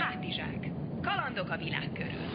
Hátizsák. Kalandok a világ körül.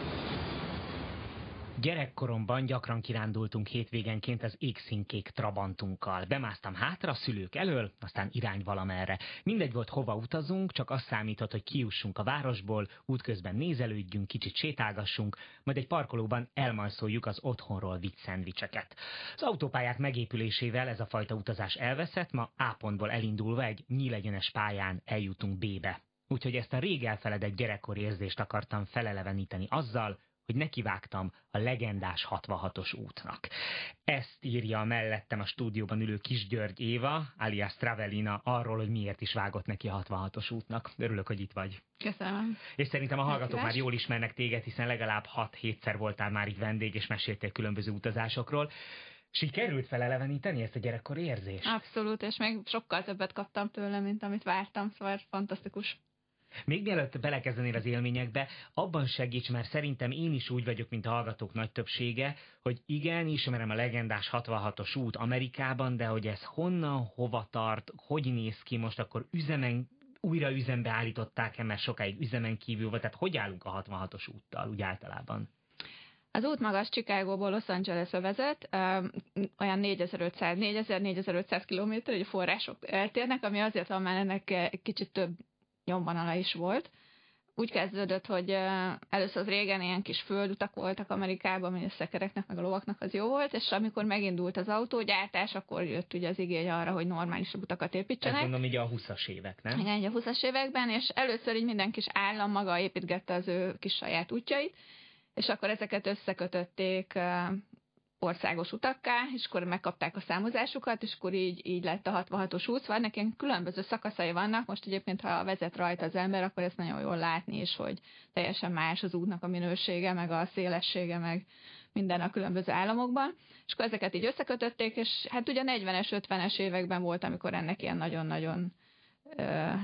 Gyerekkoromban gyakran kirándultunk hétvégenként az égszínkék trabantunkkal. Bemásztam hátra szülők elől, aztán irány valamerre. Mindegy volt, hova utazunk, csak azt számított, hogy kiussunk a városból, útközben nézelődjünk, kicsit sétálgassunk, majd egy parkolóban elmalszoljuk az otthonról vitt szendvicseket. Az autópályák megépülésével ez a fajta utazás elveszett, ma A pontból elindulva egy nyílegyenes pályán eljutunk B-be. Úgyhogy ezt a rég elfeledett gyerekkori érzést akartam feleleveníteni azzal, hogy nekivágtam a legendás 66-os útnak. Ezt írja mellettem a stúdióban ülő Kis György Éva, alias Travelina, arról, hogy miért is vágott neki a 66-os útnak. Örülök, hogy itt vagy. Köszönöm. És szerintem a hallgatók már jól ismernek téged, hiszen legalább 6-7-szer voltál már itt vendég, és meséltél különböző utazásokról. Sikerült feleleveníteni ezt a gyerekkori érzést? Abszolút, és még sokkal többet kaptam tőle, mint amit vártam, szóval fantasztikus. Még mielőtt belekezdenél az élményekbe, abban segíts, mert szerintem én is úgy vagyok, mint a hallgatók nagy többsége, hogy igen, ismerem a legendás 66-os út Amerikában, de hogy ez honnan, hova tart, hogy néz ki most, akkor üzemen, újra üzembe állították-e, mert sokáig üzemen kívül volt, tehát hogy állunk a 66-os úttal úgy általában? Az út magas Chicagóból Los Angelesbe vezet, olyan 4500-4500 km, hogy a források eltérnek, ami azért van, mert ennek kicsit több nyomvonala is volt. Úgy kezdődött, hogy először az régen ilyen kis földutak voltak Amerikában, ami a szekereknek, meg a lovaknak az jó volt, és amikor megindult az autógyártás, akkor jött ugye az igény arra, hogy normális utakat építsenek. Ez mondom így a 20-as évek, nem? Igen, a 20-as években, és először így minden kis állam maga építgette az ő kis saját útjait, és akkor ezeket összekötötték országos utakká, és akkor megkapták a számozásukat, és akkor így, így lett a 66-os út. Szóval ilyen különböző szakaszai vannak. Most egyébként, ha vezet rajta az ember, akkor ezt nagyon jól látni, és hogy teljesen más az útnak a minősége, meg a szélessége, meg minden a különböző államokban. És akkor ezeket így összekötötték, és hát ugye 40-es, 50-es években volt, amikor ennek ilyen nagyon-nagyon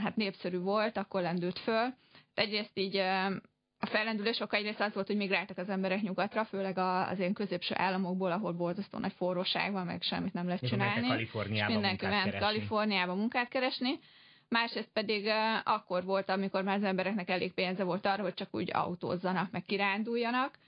hát népszerű volt, akkor lendült föl. Egyrészt így a fellendülés oka egyrészt az volt, hogy migráltak az emberek nyugatra, főleg az ilyen középső államokból, ahol borzasztó nagy forróság van, meg semmit nem lehet csinálni. Kaliforniába mindenki ment Kaliforniába munkát keresni. Másrészt pedig akkor volt, amikor már az embereknek elég pénze volt arra, hogy csak úgy autózzanak, meg kiránduljanak.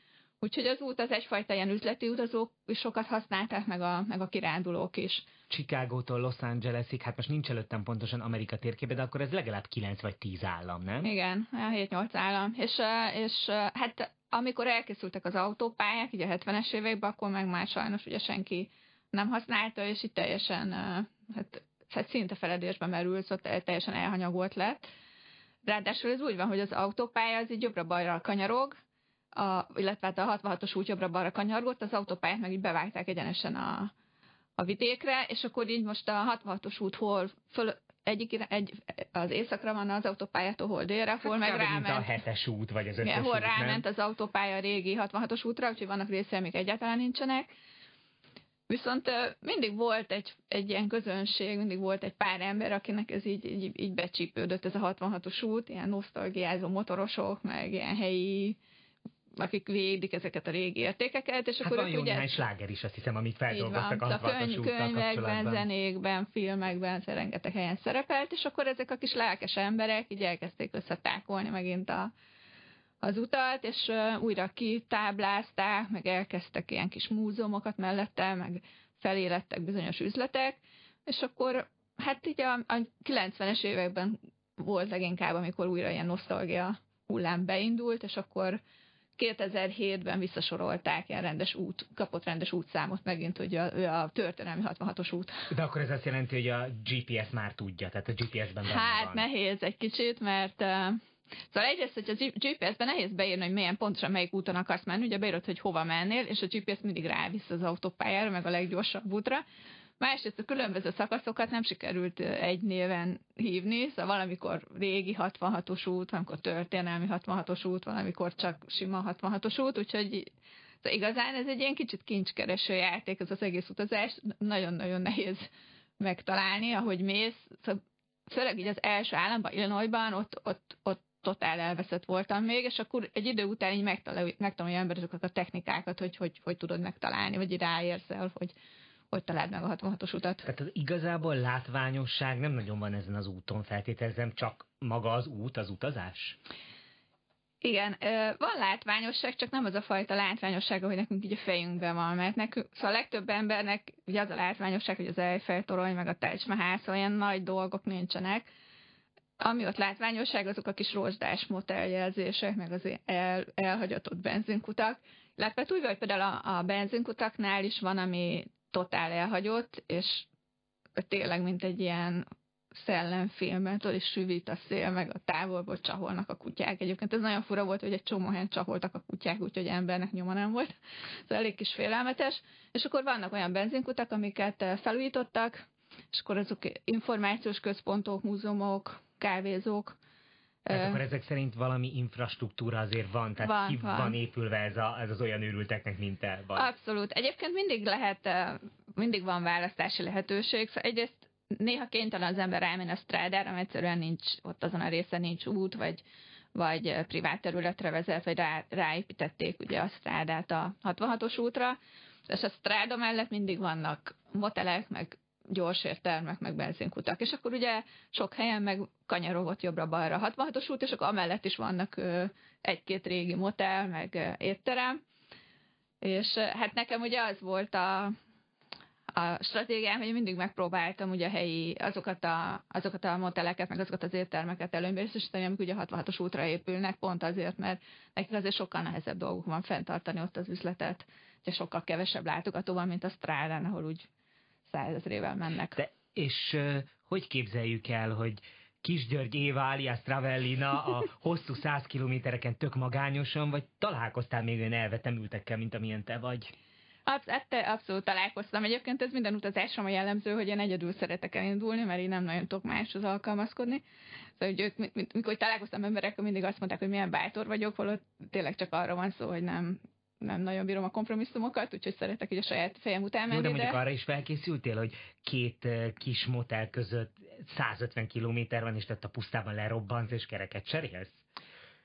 Úgyhogy az út az egyfajta ilyen üzleti utazók is sokat használták, meg a, meg a kirándulók is. Chicagótól Los Angelesig, hát most nincs előttem pontosan Amerika térképe, de akkor ez legalább 9 vagy 10 állam, nem? Igen, 7-8 állam. És, és hát amikor elkészültek az autópályák, így a 70-es években, akkor meg már sajnos ugye senki nem használta, és itt teljesen hát, hát szinte feledésbe merült, szóval teljesen elhanyagolt lett. Ráadásul ez úgy van, hogy az autópálya az így jobbra-balra kanyarog, a, illetve hát a 66-os út jobbra-balra kanyargott, az autópályát meg így bevágták egyenesen a, a vidékre, és akkor így most a 66-os út hol föl, egyik egy, az északra van az autópályától, hol délre, hol hát meg ráment. a hetes út, vagy az ötös hol út, ráment nem? az autópálya régi 66-os útra, úgyhogy vannak részei, amik egyáltalán nincsenek. Viszont mindig volt egy, egy ilyen közönség, mindig volt egy pár ember, akinek ez így, így, így becsípődött ez a 66-os út, ilyen nosztalgiázó motorosok, meg ilyen helyi akik védik ezeket a régi értékeket, és hát akkor van jó ugye... néhány sláger is, azt hiszem, amit feldolgoztak a, a könyv, könyvekben, zenékben, filmekben rengeteg helyen szerepelt, és akkor ezek a kis lelkes emberek így elkezdték összetákolni megint a, az utat, és újra kitáblázták, meg elkezdtek ilyen kis múzeumokat mellette, meg felélettek bizonyos üzletek, és akkor hát így a, a 90-es években volt leginkább, amikor újra ilyen nosztalgia hullám beindult, és akkor 2007-ben visszasorolták ilyen rendes út, kapott rendes útszámot megint, hogy a, ő a történelmi 66-os út. De akkor ez azt jelenti, hogy a GPS már tudja, tehát a GPS-ben Hát van. nehéz egy kicsit, mert uh, Szóval egyrészt, hogy a GPS-ben nehéz beírni, hogy milyen pontosan melyik úton akarsz menni, ugye beírod, hogy hova mennél, és a GPS mindig rávisz az autópályára, meg a leggyorsabb útra, Másrészt a különböző szakaszokat nem sikerült egy néven hívni, szóval valamikor régi 66-os út, valamikor történelmi 66-os út, valamikor csak sima 66-os út, úgyhogy szóval igazán ez egy ilyen kicsit kincskereső játék, ez az egész utazás, nagyon-nagyon nehéz megtalálni, ahogy mész, szóval főleg így az első államban, Illinoisban, ott, ott, ott totál elveszett voltam még, és akkor egy idő után így megtanulja ember azokat a technikákat, hogy, hogy hogy tudod megtalálni, vagy ráérsz el, hogy hogy találd meg a 66-os utat. Tehát az igazából látványosság nem nagyon van ezen az úton, feltételezem, csak maga az út, az utazás? Igen, van látványosság, csak nem az a fajta látványosság, hogy nekünk így a fejünkben van, mert nekünk, szóval a legtöbb embernek ugye az a látványosság, hogy az Eiffel torony, meg a Taj Mahal, szóval olyan nagy dolgok nincsenek. Ami ott látványosság, azok a kis rozsdás moteljelzések, meg az el, elhagyatott benzinkutak. Illetve úgy vagy például a, a benzinkutaknál is van, ami totál elhagyott, és tényleg mint egy ilyen szellemfilmet, ott is süvít a szél, meg a távolból csaholnak a kutyák. Egyébként ez nagyon fura volt, hogy egy csomó helyen csaholtak a kutyák, úgyhogy embernek nyoma nem volt. Szóval elég kis félelmetes. És akkor vannak olyan benzinkutak, amiket eh, felújítottak, és akkor azok információs központok, múzeumok, kávézók, tehát akkor ezek szerint valami infrastruktúra azért van, tehát van, ki van. van épülve ez, a, ez az olyan őrülteknek, mint te vagy. Abszolút. Egyébként mindig lehet, mindig van választási lehetőség. Szóval egyrészt néha kénytelen az ember elmenni a strádára, mert egyszerűen nincs, ott azon a részen nincs út, vagy, vagy privát területre vezet, vagy rá, ráépítették ugye a strádát a 66-os útra, és a stráda mellett mindig vannak motelek, meg gyorsértelmek, meg benzinkutak. És akkor ugye sok helyen meg kanyarogott jobbra-balra 66-os út, és akkor amellett is vannak egy-két régi motel, meg étterem. És hát nekem ugye az volt a, a stratégiám, hogy mindig megpróbáltam ugye a helyi, azokat a, azokat a moteleket, meg azokat az éttermeket előnybe részesíteni, amik ugye 66-os útra épülnek, pont azért, mert nekik azért sokkal nehezebb dolguk van fenntartani ott az üzletet, ugye sokkal kevesebb látogató van, mint a Strádán, ahol úgy százezrével mennek. De, és hogy képzeljük el, hogy Kis György Éva alias Travellina a hosszú száz kilométereken tök magányosan, vagy találkoztál még olyan elvetemültekkel, mint amilyen te vagy? Absz- hát abszolút találkoztam. Egyébként ez minden utazásra a jellemző, hogy én egyedül szeretek elindulni, mert én nem nagyon tudok máshoz alkalmazkodni. Szóval, hogy ők, mikor találkoztam emberek, mindig azt mondták, hogy milyen bátor vagyok, holott tényleg csak arra van szó, hogy nem, nem nagyon bírom a kompromisszumokat, úgyhogy szeretek így a saját fejem után menni. Jó, de mondjuk de... arra is felkészültél, hogy két kis motel között 150 kilométer van, és tehát a pusztában lerobbansz, és kereket cserélsz?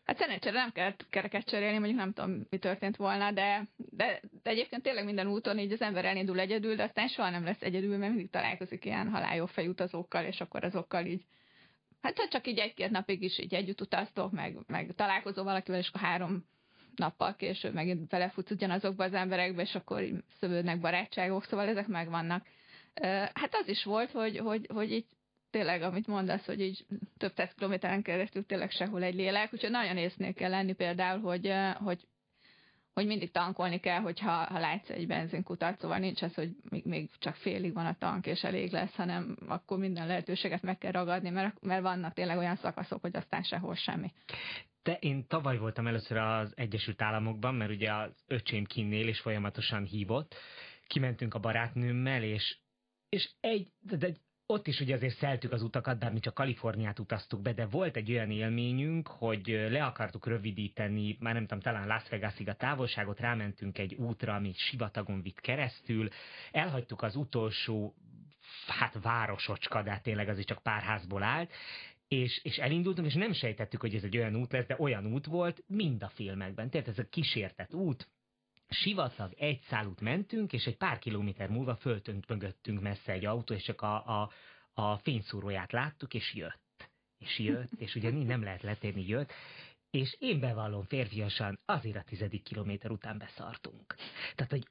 Hát szerencsére nem kellett kereket cserélni, mondjuk nem tudom, mi történt volna, de, de, de egyébként tényleg minden úton így az ember elindul egyedül, de aztán soha nem lesz egyedül, mert mindig találkozik ilyen haláljófej utazókkal, és akkor azokkal így Hát ha csak így egy-két napig is így együtt utaztok, meg, meg találkozol valakivel, és akkor három nappal később megint belefutsz ugyanazokba az emberekbe, és akkor szövődnek barátságok, szóval ezek megvannak. Hát az is volt, hogy, hogy, hogy így tényleg, amit mondasz, hogy így több száz kilométeren keresztül tényleg sehol egy lélek, úgyhogy nagyon észnél kell lenni például, hogy, hogy, hogy mindig tankolni kell, hogyha ha látsz egy benzinkutat, szóval nincs az, hogy még, még csak félig van a tank, és elég lesz, hanem akkor minden lehetőséget meg kell ragadni, mert, mert vannak tényleg olyan szakaszok, hogy aztán sehol semmi. De én tavaly voltam először az Egyesült Államokban, mert ugye az öcsém kinnél, és folyamatosan hívott. Kimentünk a barátnőmmel, és, és egy, de egy ott is ugye azért szeltük az utakat, bár mi csak Kaliforniát utaztuk be, de volt egy olyan élményünk, hogy le akartuk rövidíteni, már nem tudom, talán Las Vegasig a távolságot, rámentünk egy útra, ami sivatagon vitt keresztül, elhagytuk az utolsó hát városocska, de hát tényleg az is csak pár házból állt, és, és elindultunk, és nem sejtettük, hogy ez egy olyan út lesz, de olyan út volt, mind a filmekben. Tehát ez a kísértett út, sivatag, egy szálút mentünk, és egy pár kilométer múlva föltönt mögöttünk messze egy autó, és csak a, a, a fényszóróját láttuk, és jött. És jött, és ugye nem lehet letérni, jött, és én bevallom férfiasan, azért a tizedik kilométer után beszartunk. Tehát, hogy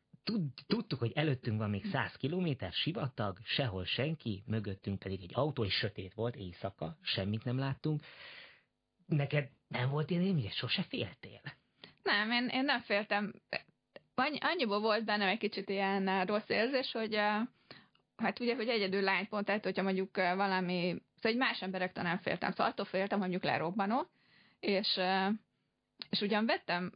hogy előttünk van még száz kilométer sivatag, sehol senki, mögöttünk pedig egy autó, és sötét volt, éjszaka, semmit nem láttunk. Neked nem volt ilyen élmény, sose féltél? Nem, én, én nem féltem. Annyi, annyiból volt bennem egy kicsit ilyen rossz érzés, hogy hát ugye, hogy egyedül lány pont, tehát hogyha mondjuk valami, szóval egy más emberektől nem féltem, szóval attól féltem, hogy mondjuk lerobbanok, és, és ugyan vettem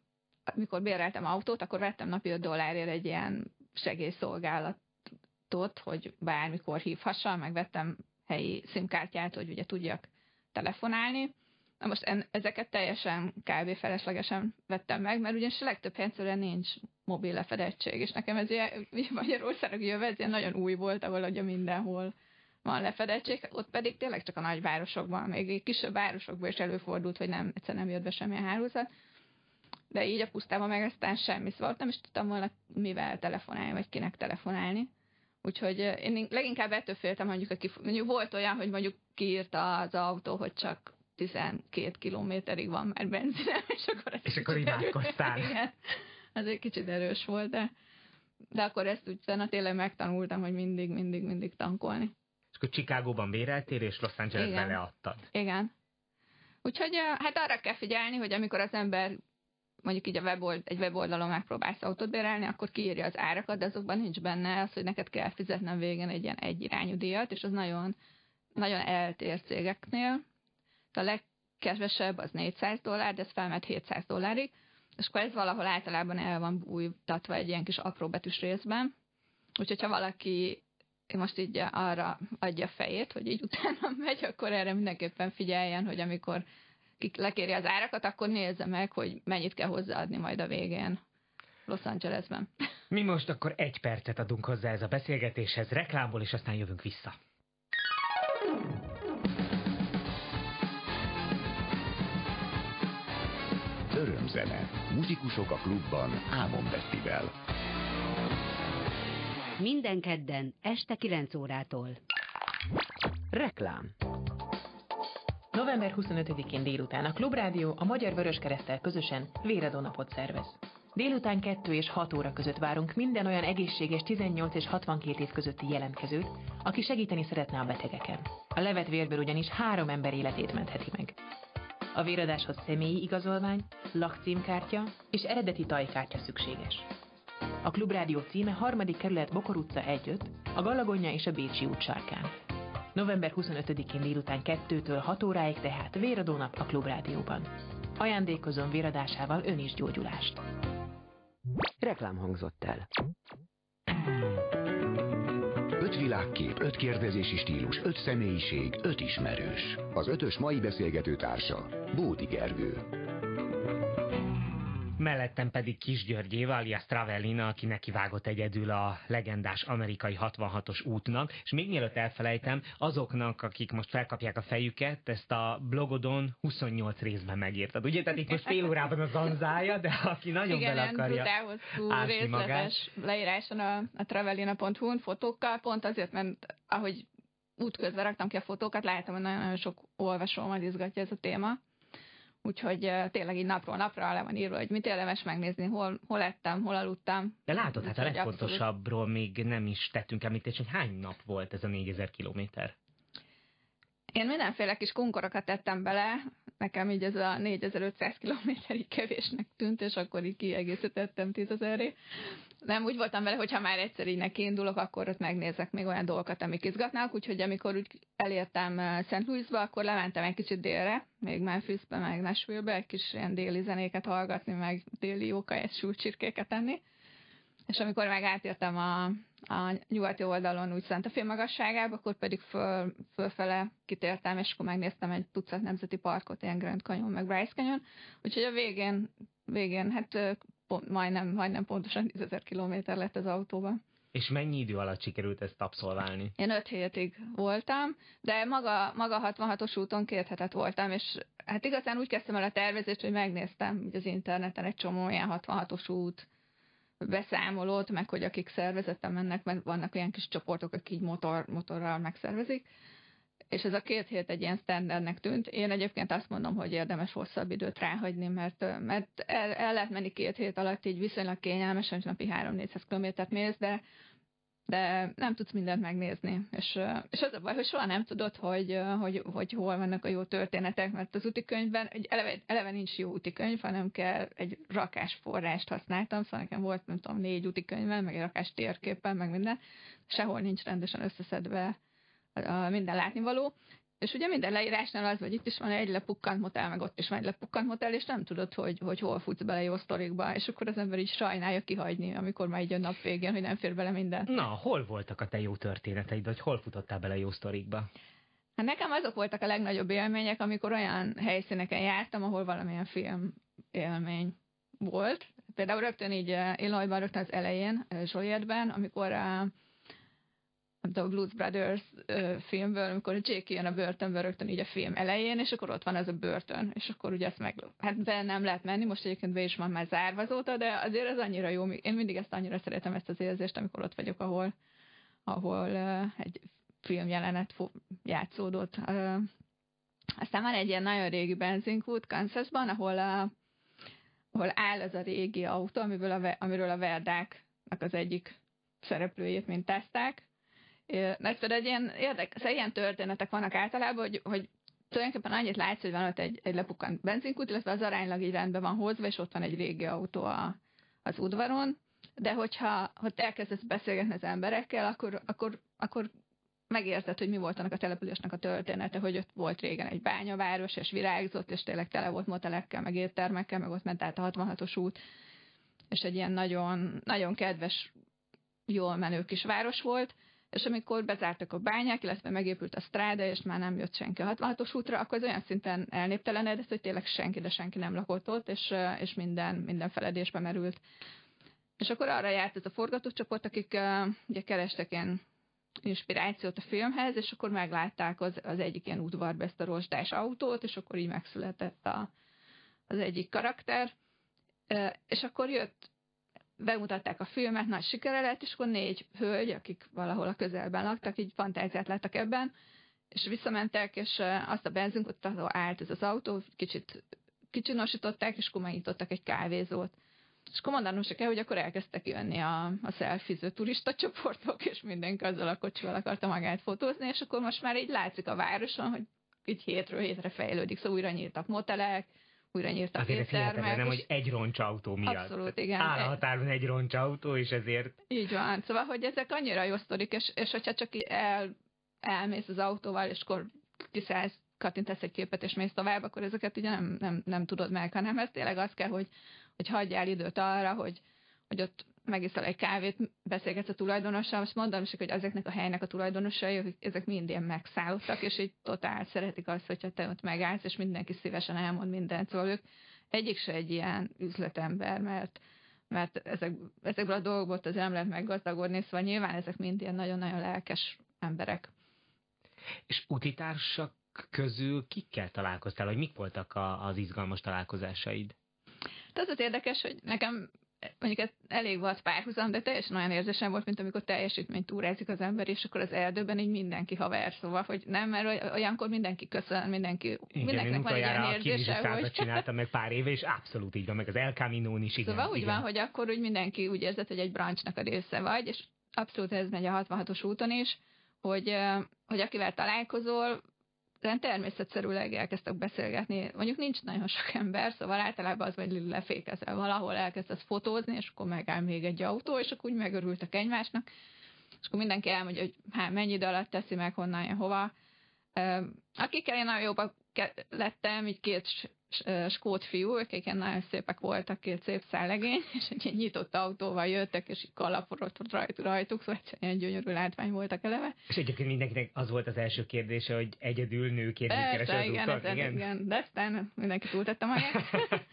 mikor béreltem autót, akkor vettem napi 5 dollárért egy ilyen segélyszolgálatot, hogy bármikor hívhassam, meg vettem helyi szimkártyát, hogy ugye tudjak telefonálni. Na most en, ezeket teljesen kb. feleslegesen vettem meg, mert ugyanis a legtöbb helyszerűen nincs mobil lefedettség, és nekem ez ilyen, Magyarországon jövő, ez ilyen nagyon új volt, ahol ugye mindenhol van lefedettség, ott pedig tényleg csak a nagyvárosokban, még kisebb városokban is előfordult, hogy nem, egyszer nem jött be semmilyen hálózat de így a pusztában meg aztán semmi, szóval nem is tudtam volna mivel telefonálni, vagy kinek telefonálni. Úgyhogy én leginkább ettől féltem, mondjuk, aki, mondjuk volt olyan, hogy mondjuk kiírta az autó, hogy csak 12 kilométerig van már benzinem, és akkor És akkor imádkoztál. Igen. Ez egy kicsit erős volt, de, de akkor ezt utána tényleg megtanultam, hogy mindig, mindig, mindig tankolni. És akkor Chicagóban béreltél, és Los Angelesben leadtad. Igen. Úgyhogy hát arra kell figyelni, hogy amikor az ember mondjuk így a webold, egy weboldalon megpróbálsz autót bérelni, akkor kiírja az árakat, de azokban nincs benne az, hogy neked kell fizetnem végén egy ilyen egyirányú díjat, és az nagyon, nagyon eltér cégeknél. A legkevesebb az 400 dollár, de ez felment 700 dollárig, és akkor ez valahol általában el van bújtatva egy ilyen kis apró betűs részben. Úgyhogy ha valaki most így arra adja fejét, hogy így utána megy, akkor erre mindenképpen figyeljen, hogy amikor lekéri az árakat, akkor nézze meg, hogy mennyit kell hozzáadni majd a végén Los Angelesben. Mi most akkor egy percet adunk hozzá ez a beszélgetéshez, reklámból, és aztán jövünk vissza. Örömzene. Muzsikusok a klubban Ámon Bettivel. Minden kedden este 9 órától. Reklám. November 25-én délután a Klubrádió a Magyar Vöröskereszttel közösen véradó napot szervez. Délután 2 és 6 óra között várunk minden olyan egészséges 18 és 62 év közötti jelentkezőt, aki segíteni szeretne a betegeken. A levet vérből ugyanis három ember életét mentheti meg. A véradáshoz személyi igazolvány, lakcímkártya és eredeti tajkártya szükséges. A Klubrádió címe 3. kerület Bokor utca 1 a Galagonya és a Bécsi út sarkán. November 25-én délután 2-től 6 óráig tehát véradónap a Klubrádióban. Ajándékozom véradásával ön is gyógyulást. Reklám hangzott el. Öt világkép, öt kérdezési stílus, öt személyiség, öt ismerős. Az ötös mai beszélgető társa, Bódi Gergő. Mellettem pedig Kis György Éva, alias Travellina, aki nekivágott egyedül a legendás amerikai 66-os útnak, és még mielőtt elfelejtem, azoknak, akik most felkapják a fejüket, ezt a blogodon 28 részben megírtad. Ugye, tehát itt most fél órában a zanzája, de aki nagyon Igen, bele akarja ásni magát. leíráson a, a travelina.hu-n fotókkal, pont azért, mert ahogy útközben raktam ki a fotókat, láttam, hogy nagyon-nagyon sok olvasómat izgatja ez a téma. Úgyhogy tényleg így napról napra le van írva, hogy mit érdemes megnézni, hol, hol ettem, hol aludtam. De látod, hát a Úgyhogy abszolút. legfontosabbról még nem is tettünk említést, hogy hány nap volt ez a 4000 kilométer. Én mindenféle kis kunkorokat tettem bele, nekem így ez a 4500 km így kevésnek tűnt, és akkor így kiegészítettem 10 ezerré. Nem, úgy voltam vele, hogy ha már egyszer így nekiindulok, akkor ott megnézek még olyan dolgokat, amik izgatnak, úgyhogy amikor úgy elértem eh, St. Louisba, akkor lementem egy kicsit délre, még Memphisbe, meg Nashville-be, egy kis ilyen déli zenéket hallgatni, meg déli jókajes súlycsirkéket enni. És amikor meg átértem a, a nyugati oldalon úgy Santa Fe magasságába, akkor pedig föl, fölfele kitértem, és akkor megnéztem egy tucat nemzeti parkot, ilyen Grand Canyon, meg Bryce Canyon. Úgyhogy a végén, végén hát ö, pont, majdnem, majdnem pontosan 10 ezer kilométer lett az autóban. És mennyi idő alatt sikerült ezt abszolválni? Én öt hétig voltam, de maga, maga 66-os úton két hetet voltam, és hát igazán úgy kezdtem el a tervezést, hogy megnéztem ugye az interneten egy csomó ilyen 66-os út beszámolót, meg hogy akik szervezetten mennek, mert vannak olyan kis csoportok, akik így motor, motorral megszervezik, és ez a két hét egy ilyen standardnek tűnt. Én egyébként azt mondom, hogy érdemes hosszabb időt ráhagyni, mert, mert el, el lehet menni két hét alatt így viszonylag kényelmesen, hogy napi 3-400 kilométert mész, de de nem tudsz mindent megnézni. És, és az a baj, hogy soha nem tudod, hogy, hogy, hogy hol vannak a jó történetek, mert az útikönyvben egy eleve, eleve nincs jó útikönyv, hanem kell egy rakás forrást használtam, szóval nekem volt, nem tudom, négy útikönyvem, meg egy rakás térképpen, meg minden, sehol nincs rendesen összeszedve a minden látnivaló. És ugye minden leírásnál az, hogy itt is van egy lepukkant motel, meg ott is van egy lepukkant motel, és nem tudod, hogy, hogy hol futsz bele jó sztorikba, és akkor az ember így sajnálja kihagyni, amikor már így a nap végén, hogy nem fér bele minden. Na, hol voltak a te jó történeteid, vagy hol futottál bele jó sztorikba? Hát nekem azok voltak a legnagyobb élmények, amikor olyan helyszíneken jártam, ahol valamilyen film élmény volt. Például rögtön így Illinoisban, rögtön az elején, Zsoliertben, amikor a nem tudom, Blues Brothers filmből, amikor Jake jön a börtönből rögtön így a film elején, és akkor ott van ez a börtön, és akkor ugye ezt meg, hát be nem lehet menni, most egyébként be is van már zárva azóta, de azért ez annyira jó, én mindig ezt annyira szeretem ezt az érzést, amikor ott vagyok, ahol, ahol ö, egy filmjelenet játszódott. Ö, Aztán van egy ilyen nagyon régi benzinkút Kansasban, ahol, a, ahol áll az a régi autó, amiből a, amiről a Verdáknak az egyik szereplőjét mintázták. Például egy ilyen szóval ilyen történetek vannak általában, hogy, hogy tulajdonképpen annyit látsz, hogy van ott egy, egy lepukkant benzinkút, illetve az aránylag így rendben van hozva, és ott van egy régi autó a, az udvaron, de hogyha hogy elkezdesz beszélgetni az emberekkel, akkor, akkor, akkor megérted, hogy mi volt annak a településnek a története, hogy ott volt régen egy bányaváros, és virágzott, és tényleg tele volt motelekkel, meg éttermekkel, meg ott ment át a 66-os út, és egy ilyen nagyon, nagyon kedves, jól menő kis város volt, és amikor bezártak a bányák, illetve megépült a stráda, és már nem jött senki a 66-os útra, akkor az olyan szinten elnéptelenedett, hogy tényleg senki, de senki nem lakott ott, és, és minden, minden feledésbe merült. És akkor arra járt ez a forgatócsoport, akik uh, ugye kerestek ilyen inspirációt a filmhez, és akkor meglátták az, az egyik ilyen udvarba ezt a rozsdás autót, és akkor így megszületett a, az egyik karakter. És akkor jött bemutatták a filmet, nagy sikere lett, és akkor négy hölgy, akik valahol a közelben laktak, így fantáziát láttak ebben, és visszamentek, és azt a benzinkutat, ahol állt ez az autó, kicsit kicsinosították, és akkor egy kávézót. És akkor mondanom se kell, hogy akkor elkezdtek jönni a, a szelfiző turista csoportok, és mindenki azzal a kocsival akarta magát fotózni, és akkor most már így látszik a városon, hogy így hétről hétre fejlődik, szóval újra nyíltak motelek, újra nyírtak Azért éttermek. nem, hogy egy roncsautó miatt. Abszolút, igen. Áll a határon egy roncsautó, és ezért... Így van. Szóval, hogy ezek annyira jó sztorik, és, és hogyha csak el, elmész az autóval, és akkor kiszállsz, kattintasz egy képet, és mész tovább, akkor ezeket ugye nem, nem, nem tudod meg, hanem ez tényleg az kell, hogy, hogy hagyjál időt arra, hogy, hogy ott megiszol egy kávét, beszélgetsz a tulajdonossal, most mondom is, hogy ezeknek a helynek a tulajdonosai, hogy ezek mind ilyen megszállottak, és így totál szeretik azt, hogyha te ott megállsz, és mindenki szívesen elmond mindent. Szóval ők egyik se egy ilyen üzletember, mert mert ezek, ezekből a dolgokból az nem lehet meggazdagodni, szóval nyilván ezek mind ilyen nagyon-nagyon lelkes emberek. És utitársak közül kikkel találkoztál, vagy mik voltak a, az izgalmas találkozásaid? Tehát az érdekes, hogy nekem mondjuk ez elég volt párhuzam, de teljesen olyan érzésem volt, mint amikor teljesítményt túrázik az ember, és akkor az erdőben így mindenki haver, szóval, hogy nem, mert olyankor mindenki köszön, mindenki, Igen, mindenkinek van egy ilyen érzése, hogy... csináltam meg pár éve, és abszolút így van, meg az El Camino-n is, igen. Szóval úgy igen. van, hogy akkor úgy mindenki úgy érzett, hogy egy branchnak a része vagy, és abszolút ez megy a 66-os úton is, hogy, hogy akivel találkozol, de természetszerűleg elkezdtek beszélgetni. Mondjuk nincs nagyon sok ember, szóval általában az, hogy lefékezel valahol, elkezdesz fotózni, és akkor megáll még egy autó, és akkor úgy megörültek egymásnak. És akkor mindenki elmondja, hogy hát mennyi idő alatt teszi meg, honnan hova. Akikkel én nagyon jobban lettem, így két skót fiú, akik nagyon szépek voltak, két szép szállegény, és egy nyitott autóval jöttek, és így kalaporott rajt, rajtuk, szóval egyszerűen gyönyörű látvány voltak eleve. És egyébként mindenkinek az volt az első kérdése, hogy egyedül nőként mit keres az igen, utat, igen, igen, de aztán mindenki túltette magát.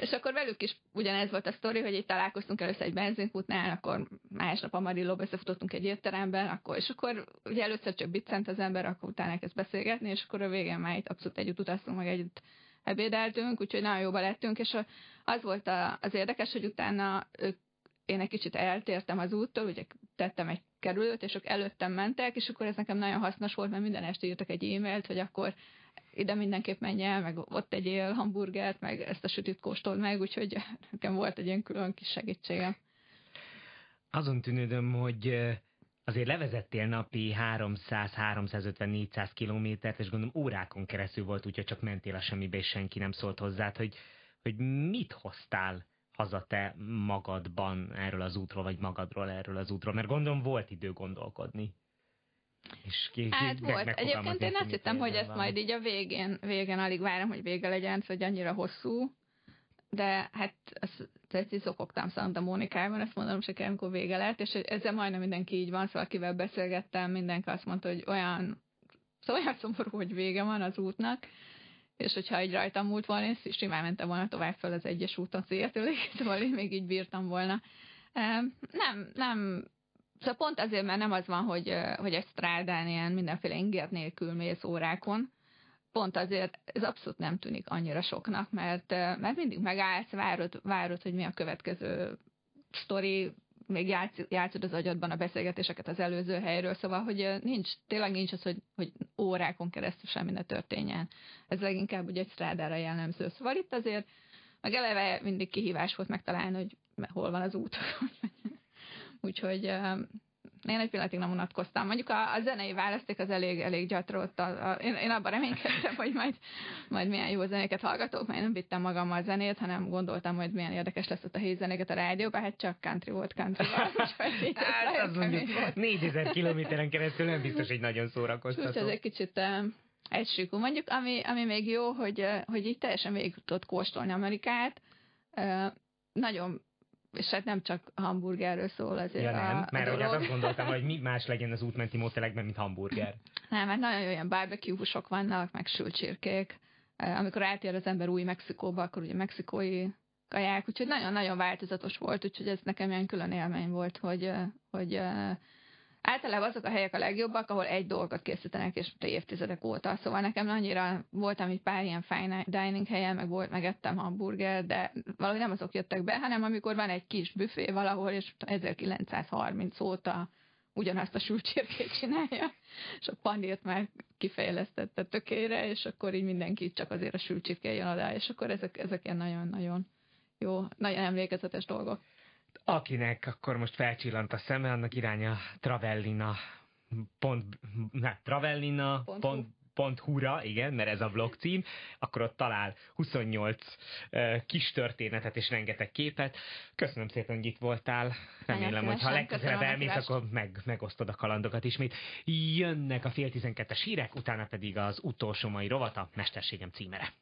És akkor velük is ugyanez volt a sztori, hogy itt találkoztunk először egy benzinkútnál, akkor másnap a Marillóba összefutottunk egy étteremben, akkor, és akkor ugye először csak biccent az ember, akkor utána elkezd beszélgetni, és akkor a végén már itt abszolút együtt utaztunk, meg együtt ebédeltünk, úgyhogy nagyon jóba lettünk, és az volt az érdekes, hogy utána ők, én egy kicsit eltértem az úttól, ugye tettem egy kerülőt, és ők előttem mentek, és akkor ez nekem nagyon hasznos volt, mert minden este írtak egy e-mailt, hogy akkor ide mindenképp menj el, meg ott egyél hamburgert, meg ezt a sütít kóstold meg, úgyhogy nekem volt egy ilyen külön kis segítségem. Azon tűnődöm, hogy azért levezettél napi 300-350-400 kilométert, és gondolom órákon keresztül volt, úgyhogy csak mentél a semmibe, és senki nem szólt hozzád, hogy, hogy mit hoztál haza te magadban erről az útról, vagy magadról erről az útról, mert gondolom volt idő gondolkodni. És ki, hát ki volt. Egyébként én azt hittem, hogy ezt majd így a végén, végén alig várom, hogy vége legyen, hogy annyira hosszú, de hát ezt, ezt így szokogtam Santa Mónikában, ezt mondom se kell, amikor vége lett, és ezzel majdnem mindenki így van, szóval akivel beszélgettem, mindenki azt mondta, hogy olyan, szóval olyan szomorú, hogy vége van az útnak, és hogyha egy rajtam múlt volna, én simán mentem volna tovább fel az egyes úton szétőleg, szóval én még így bírtam volna. Nem, nem, szóval pont azért, mert nem az van, hogy, hogy egy strádán ilyen mindenféle inger nélkül mész órákon, pont azért ez abszolút nem tűnik annyira soknak, mert, mert mindig megállsz, várod, várod, hogy mi a következő sztori, még játsz, játszod az agyadban a beszélgetéseket az előző helyről, szóval, hogy nincs, tényleg nincs az, hogy, hogy órákon keresztül semmi ne történjen. Ez leginkább ugye egy strádára jellemző. Szóval itt azért meg eleve mindig kihívás volt megtalálni, hogy hol van az út. Úgyhogy én egy pillanatig nem unatkoztam. Mondjuk a, a zenei választék az elég, elég gyatrott. A, a, én, én abban reménykedtem, hogy majd, majd milyen jó zenéket hallgatok, mert én nem vittem magammal a zenét, hanem gondoltam, hogy milyen érdekes lesz ott a helyi zenéket a rádióban, hát csak country volt country hát az mondjuk 4000 kilométeren keresztül nem biztos, hogy nagyon szórakoztató. Úgyhogy ez egy kicsit egysíkú. Mondjuk, ami, ami még jó, hogy, hogy így teljesen végig tudott kóstolni Amerikát, nagyon és hát nem csak hamburgerről szól azért ja, nem, a, mert a ugye azt gondoltam, hogy mi más legyen az útmenti mótelekben, mint hamburger. Nem, mert nagyon olyan barbecue húsok vannak, meg sült csirkék. Amikor átér az ember új Mexikóba, akkor ugye mexikói kaják, úgyhogy nagyon-nagyon változatos volt, úgyhogy ez nekem ilyen külön élmény volt, hogy, hogy általában azok a helyek a legjobbak, ahol egy dolgot készítenek, és évtizedek óta. Szóval nekem annyira voltam itt pár ilyen fine dining helyen, meg volt, megettem hamburger, de valahogy nem azok jöttek be, hanem amikor van egy kis büfé valahol, és 1930 óta ugyanazt a sülcsirkét csinálja, és a panírt már kifejlesztette tökére, és akkor így mindenki csak azért a sülcsirké jön oda, és akkor ezek, ezek ilyen nagyon-nagyon jó, nagyon emlékezetes dolgok akinek akkor most felcsillant a szeme, annak iránya Travellina pont, ne, Travellina pont, pont, pont hura, igen, mert ez a blog cím, akkor ott talál 28 uh, kis történetet és rengeteg képet. Köszönöm szépen, hogy itt voltál. Remélem, hogy ha legközelebb elmész, akkor meg, megosztod a kalandokat ismét. Jönnek a fél tizenkettes hírek, utána pedig az utolsó mai rovata, Mesterségem címere.